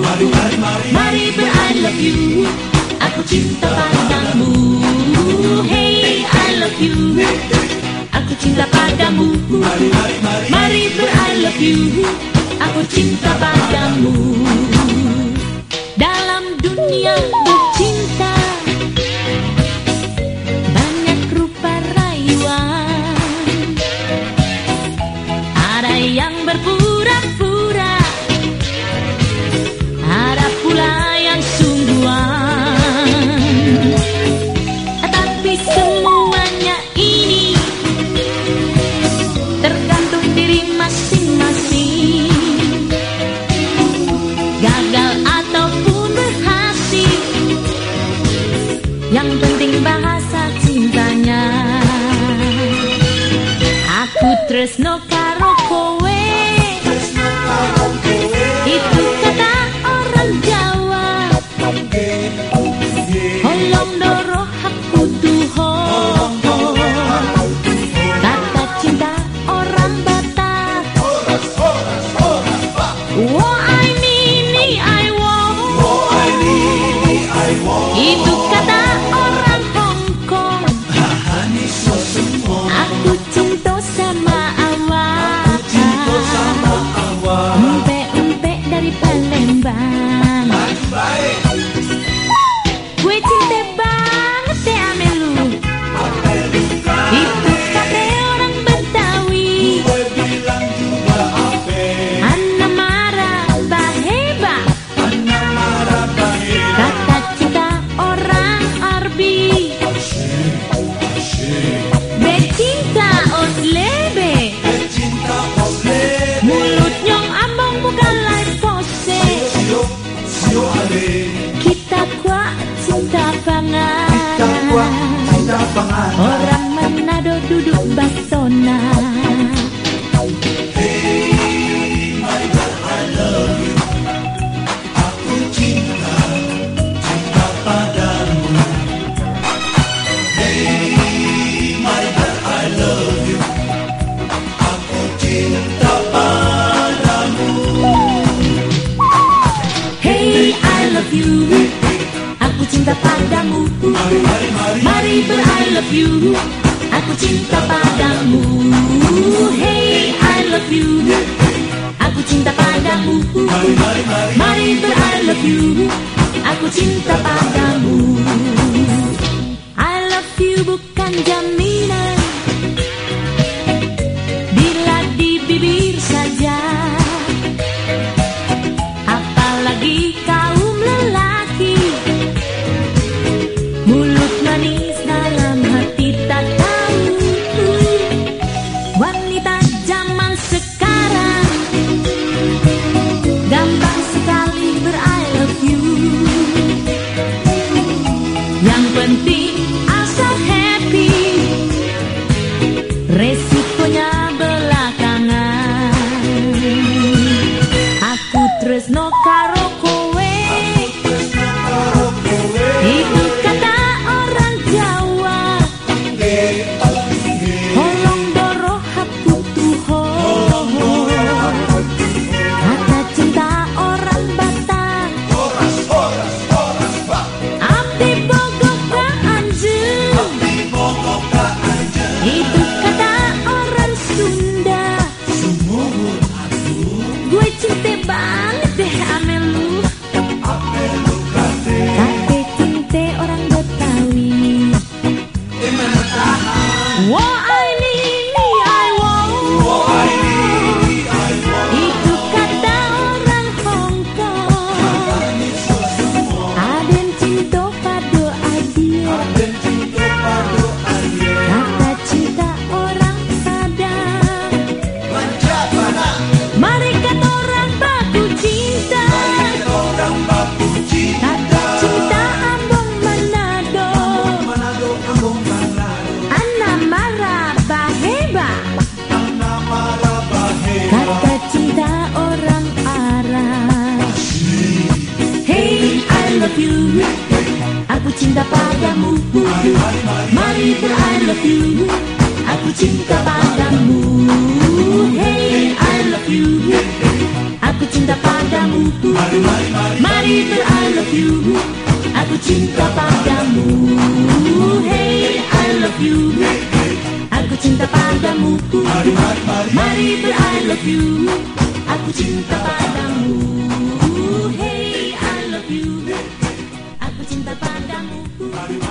Mari, mari, mari Mari ber I love you. Aku cinta padamu. Hey, I love you. Aku cinta padamu. Mari, mari, mari. Mari ber I love you. Aku cinta padamu cintanya Aku tresno kowe. Itu kata orang Jawa. Holong Empe-empe dari Palembang you. Aku cinta padamu. Mari ber I love you. Aku cinta padamu. Hey I love you. Aku cinta padamu. Mari ber I love you. Aku cinta padamu love Aku tresno karo kowe cinta padamu. Mari ber I love you Aku cinta padamu. Hey I love you. Aku cinta padamu. Mari ber I love you Aku cinta padamu. Hey I love you. Aku cinta padamu. Mari ber I love you Aku cinta padamu Andamu.